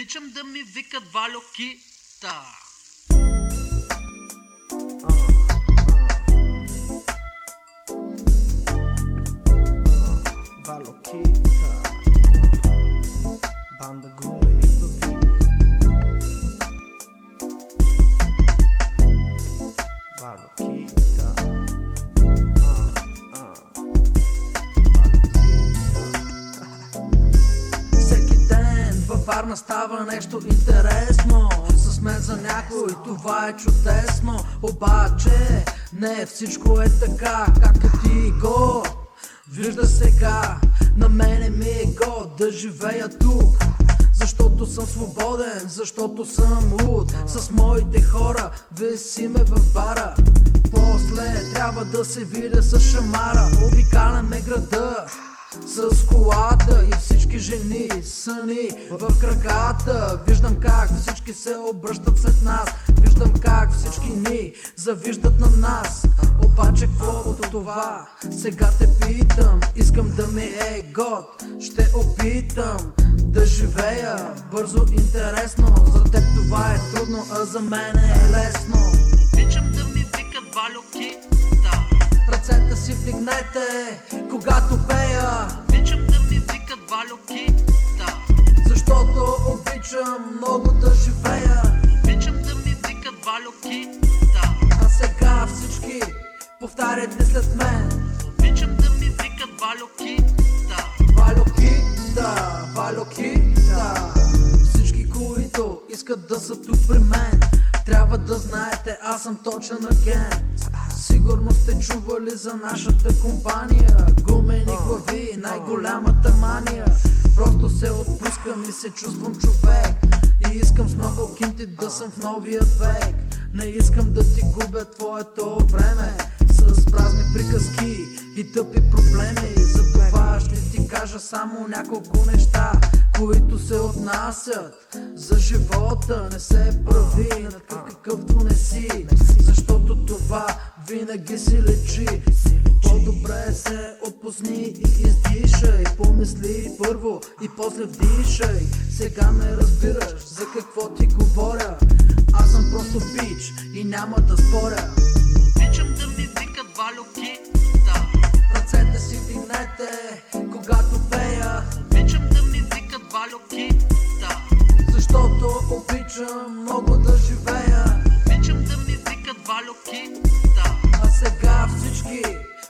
Обичам да ми викат Валю Кита. Valokita Banda gumeni babi Варна става нещо интересно. С мен за някой това е чудесно. Обаче не всичко е така както ти го Вижда сега, на мене ми е год да живея тук. Защото съм свободен, защото съм луд. С моите хора висиме в бара. После трябва да се видя с шамара. Обикаляме града с колата и всички жени са ни в краката. Виждам как всички се обръщат след нас. Виждам как всички ни завиждат на нас. Обаче какво от това? Сега те питам Искам да ми е год. Ще опитам да живея бързо, интересно. За теб това е трудно, а за мен е лесно обичам много да живея Обичам да ми викат Валю Кита. А сега всички повтаряйте след мен Обичам да ми викат Валю Кита. Валю Кита, Валю Кита Всички, които искат да са тук при мен Трябва да знаете, аз съм точен агент Сигурно сте чували за нашата компания. Гумени глави, най-голямата мания. Просто се отпускам и се чувствам човек. И искам с много кинти да съм в новия век. Не искам да ти губя твоето време. С празни приказки и тъпи проблеми. Затова ще ти кажа само няколко неща които се отнасят за живота. Не се прави на какъвто не си. Защото това винаги си лечи. По-добре се отпусни и издишай. Помисли първо и после вдишай. Сега ме разбираш за какво ти говоря. Аз съм просто бич и няма да споря. Обичам да ми викат Валю Кита. Ръцете си вдигнете, Кита. А сега всички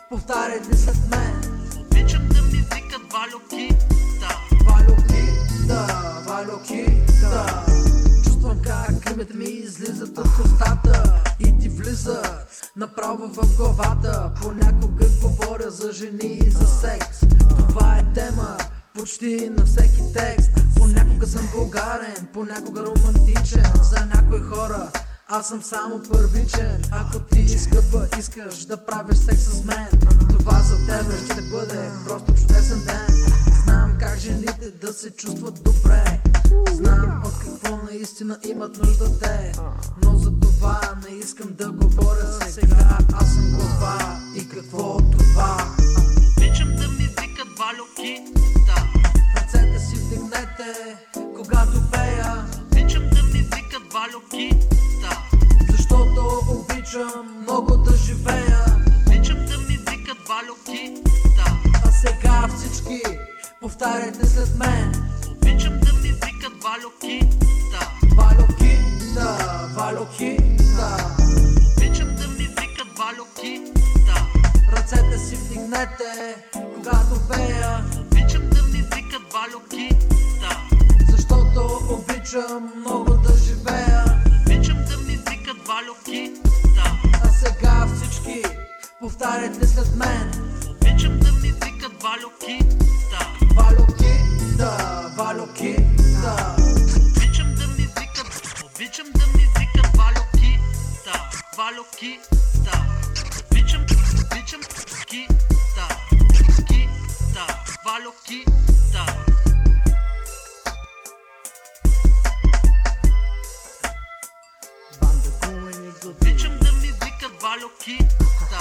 повтаряйте след мен. Обичам да ми викат Валю Кита. Валю Кита, Валю Кита Чувствам как кримите ми излизат от устата И ти влизат направо в главата. Понякога говоря за жени и за секс. Това е тема почти на всеки текст. Понякога съм vulгарен, понякога романтичен. За някои хора аз съм само първичен Ако ти скъпа искаш да правиш секс с мен. Това за тебе ще бъде просто чудесен ден. Знам как жените да се чувстват добре. Знам от какво наистина имат нужда те. Но за това не искам да говоря сега. Аз съм глава и какво от това? Обичам да ми викат Валю Кита. Ръцете си вдигнете, когато пея ми викат Валю Кита. Защото обичам много да живея Обичам да ми викат Валю Кита. А сега всички повтаряйте след мен Обичам да ми викат Валю Кита. Валю Кита, Валю Кита Обичам да ми викат Валю Кита. Ръцете си вдигнете, когато пея Обичам да ми викат Валю Кита. Защото обичам много повтаряйте след мен Обичам да ми викат Валю Кита. Валю Кита, Валю Кита Обичам да ми викат, обичам да ми викат Валю Кита. Валю Кита. Обичам, обичам Кита. Кита. Валю Кита. Обичам да ми викат Валю Кита.